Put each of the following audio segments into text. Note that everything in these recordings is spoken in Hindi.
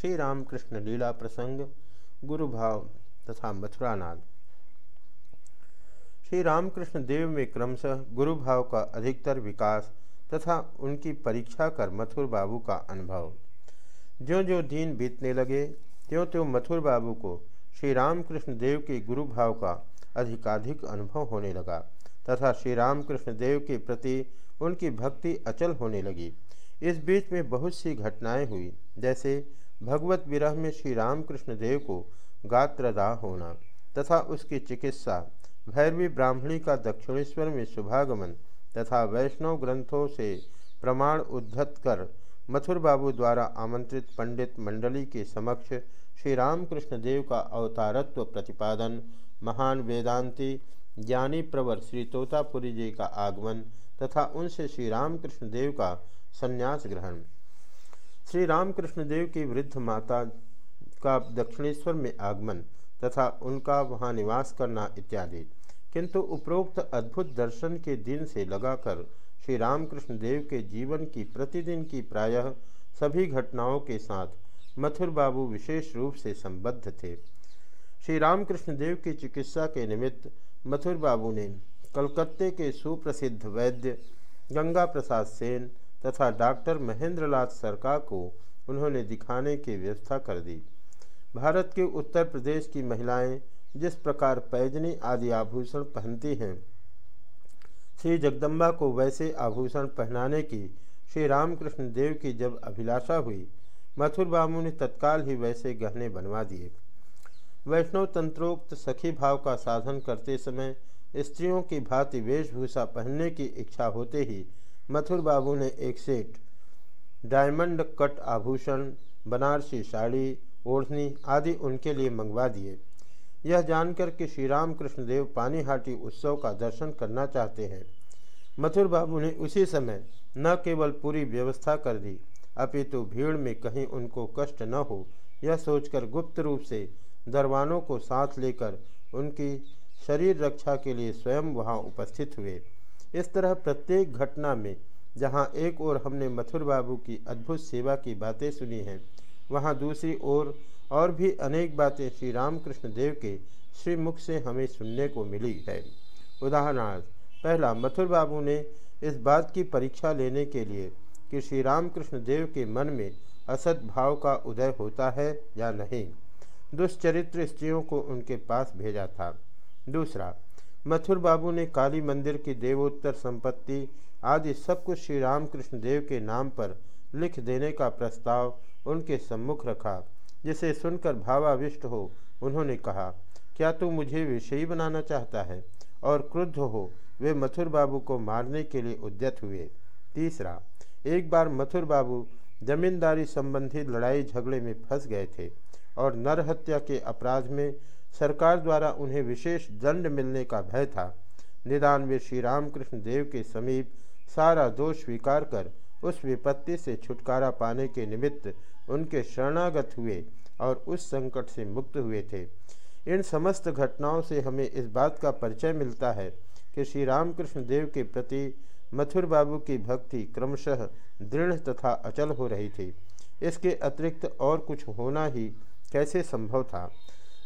श्री रामकृष्ण लीला प्रसंग गुरु भाव तथा मथुरानाथ श्री रामकृष्ण देव में क्रमशः गुरु भाव का अधिकतर विकास तथा उनकी परीक्षा कर मथुर बाबू का अनुभव। ज्यो ज्यो दिन बीतने लगे त्यों त्यों मथुर बाबू को श्री रामकृष्ण देव के गुरु भाव का अधिकाधिक अनुभव होने लगा तथा श्री रामकृष्ण देव के प्रति उनकी भक्ति अचल होने लगी। इस बीच में बहुत सी घटनाएँ हुई, जैसे भगवत विरह में श्री रामकृष्ण देव को गात्रदाह होना तथा उसकी चिकित्सा, भैरवी ब्राह्मणी का दक्षिणेश्वर में शुभागमन तथा वैष्णव ग्रंथों से प्रमाण उद्धत कर मथुर बाबू द्वारा आमंत्रित पंडित मंडली के समक्ष श्री रामकृष्ण देव का अवतारत्व प्रतिपादन, महान वेदांती, ज्ञानी प्रवर श्री तोतापुरी जी का आगमन तथा उनसे श्री रामकृष्ण देव का संन्यास ग्रहण। श्री रामकृष्ण देव की वृद्ध माता का दक्षिणेश्वर में आगमन तथा उनका वहाँ निवास करना इत्यादि। किंतु उपरोक्त अद्भुत दर्शन के दिन से लगाकर श्री रामकृष्ण देव के जीवन की प्रतिदिन की प्रायः सभी घटनाओं के साथ मथुर बाबू विशेष रूप से संबद्ध थे। श्री रामकृष्ण देव की चिकित्सा के निमित्त मथुर बाबू ने कलकत्ते के सुप्रसिद्ध वैद्य गंगा प्रसाद सेन तथा डॉक्टर महेंद्रलाल सरकार को उन्होंने दिखाने की व्यवस्था कर दी। भारत के उत्तर प्रदेश की महिलाएँ जिस प्रकार पैजनी आदि आभूषण पहनती हैं, श्री जगदम्बा को वैसे आभूषण पहनाने की श्री रामकृष्ण देव की जब अभिलाषा हुई, मथुर बाबू ने तत्काल ही वैसे गहने बनवा दिए। वैष्णव तंत्रोक्त सखी भाव का साधन करते समय स्त्रियों की भांति वेशभूषा पहनने की इच्छा होते ही मथुर बाबू ने एक सेट, डायमंड कट आभूषण, बनारसी साड़ी, ओढ़नी आदि उनके लिए मंगवा दिए। यह जानकर कि श्री राम कृष्णदेव पानीहाटी उत्सव का दर्शन करना चाहते हैं। मथुर बाबू ने उसी समय न केवल पूरी व्यवस्था कर दी, अपितु भीड़ में कहीं उनको कष्ट न हो, यह सोचकर गुप्त रूप से दरवानों को साथ लेकर उनकी शरीर रक्षा के लिए स्वयं वहाँ उपस्थित हुए। इस तरह प्रत्येक घटना में, जहाँ एक ओर हमने मथुर बाबू की अद्भुत सेवा की बातें सुनी हैं, वहाँ दूसरी ओर और भी अनेक बातें श्री रामकृष्ण देव के श्रीमुख से हमें सुनने को मिली है। उदाहरणार्थ, पहला, मथुर बाबू ने इस बात की परीक्षा लेने के लिए कि श्री रामकृष्ण देव के मन में असद भाव का उदय होता है या नहीं। दुष्चरित्र स्त्रियों को उनके पास भेजा था। दूसरा मथुर बाबू ने काली मंदिर की देवोत्तर संपत्ति आदि सब कुछ श्री रामकृष्ण देव के नाम पर लिख देने का प्रस्ताव उनके सम्मुख रखा, जिसे सुनकर भावाविष्ट हो, उन्होंने कहा, क्या तू मुझे विषयी बनाना चाहता है और क्रुद्ध हो वे मथुर बाबू को मारने के लिए उद्यत हुए? तीसरा, एक बार मथुर बाबू जमींदारी संबंधी लड़ाई झगड़े में फंस गए थे और नरहत्या के अपराध में सरकार द्वारा उन्हें विशेष दंड मिलने का भय था। निदान वे श्री रामकृष्ण देव के समीप सारा दोष स्वीकार कर उस विपत्ति से छुटकारा पाने के निमित्त उनके शरणागत हुए और उस संकट से मुक्त हुए थे। इन समस्त घटनाओं से हमें इस बात का परिचय मिलता है कि श्री रामकृष्ण देव के प्रति मथुर बाबू की भक्ति क्रमशः दृढ़ तथा अचल हो रही थी। इसके अतिरिक्त और कुछ होना ही कैसे संभव था?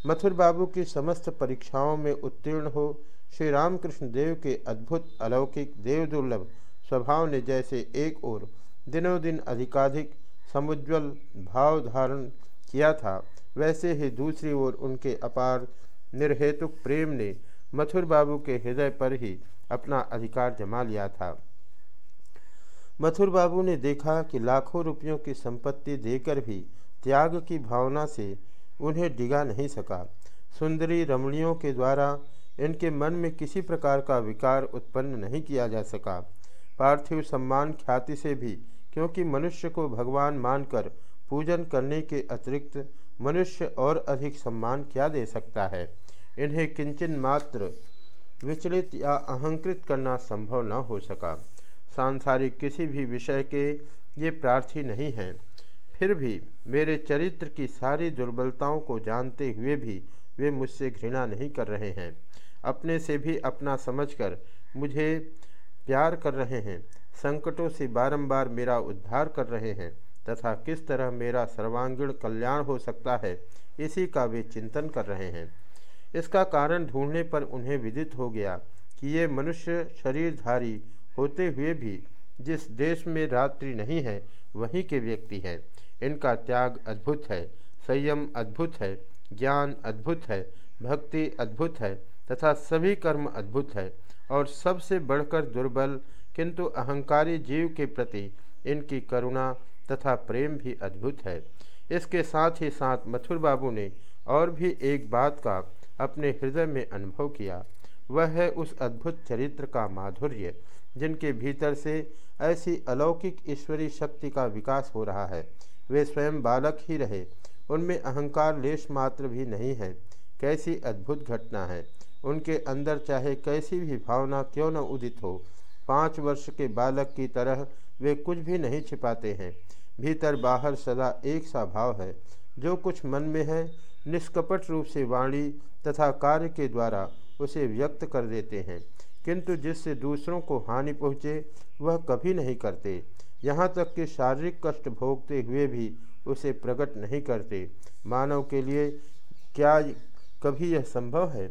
मथुर बाबू की समस्त परीक्षाओं में उत्तीर्ण हो, श्री रामकृष्ण देव के अद्भुत अलौकिक देव दुर्लभ स्वभाव ने जैसे एक ओर दिनों दिन अधिकाधिक समुज्वल भाव धारण किया था, वैसे ही दूसरी ओर उनके अपार निर्हेतुक प्रेम ने मथुर बाबू के हृदय पर ही अपना अधिकार जमा लिया था। मथुर बाबू ने देखा कि लाखों रुपयों की संपत्ति देकर भी त्याग की भावना से उन्हें डिगा नहीं सका। सुंदरी रमणियों के द्वारा इनके मन में किसी प्रकार का विकार उत्पन्न नहीं किया जा सका। पार्थिव सम्मान ख्याति से भी, क्योंकि मनुष्य को भगवान मानकर पूजन करने के अतिरिक्त मनुष्य और अधिक सम्मान क्या दे सकता है? इन्हें किंचन मात्र विचलित या अहंकृत करना संभव न हो सका। सांसारिक किसी भी विषय के ये प्रार्थी नहीं हैं। फिर भी मेरे चरित्र की सारी दुर्बलताओं को जानते हुए भी वे मुझसे घृणा नहीं कर रहे हैं। अपने से भी अपना समझकर मुझे प्यार कर रहे हैं। संकटों से बारंबार मेरा उद्धार कर रहे हैं तथा किस तरह मेरा सर्वांगीण कल्याण हो सकता है, इसी का वे चिंतन कर रहे हैं। इसका कारण ढूँढने पर उन्हें विदित हो गया कि ये मनुष्य शरीरधारी होते हुए भी जिस देश में रात्रि नहीं है, वहीं के व्यक्ति हैं। इनका त्याग अद्भुत है, संयम अद्भुत है, ज्ञान अद्भुत है, भक्ति अद्भुत है, तथा सभी कर्म अद्भुत है। और सबसे बढ़कर दुर्बल, किंतु अहंकारी जीव के प्रति इनकी करुणा तथा प्रेम भी अद्भुत है। इसके साथ ही साथ मथुर बाबू ने और भी एक बात का अपने हृदय में अनुभव किया। वह है उस अद्भुत चरित्र का माधुर्य जिनके भीतर से ऐसी अलौकिक ईश्वरी शक्ति का विकास हो रहा है, वे स्वयं बालक ही रहे। उनमें अहंकार लेश मात्र भी नहीं है। कैसी अद्भुत घटना है। उनके अंदर चाहे कैसी भी भावना क्यों न उदित हो, पाँच वर्ष के बालक की तरह वे कुछ भी नहीं छिपाते हैं। भीतर बाहर सदा एक सा भाव है। जो कुछ मन में है, निष्कपट रूप से वाणी तथा कार्य के द्वारा उसे व्यक्त कर देते हैं। किंतु जिससे दूसरों को हानि पहुँचे, वह कभी नहीं करते। यहाँ तक कि शारीरिक कष्ट भोगते हुए भी उसे प्रकट नहीं करते। मानव के लिए क्या कभी यह संभव है?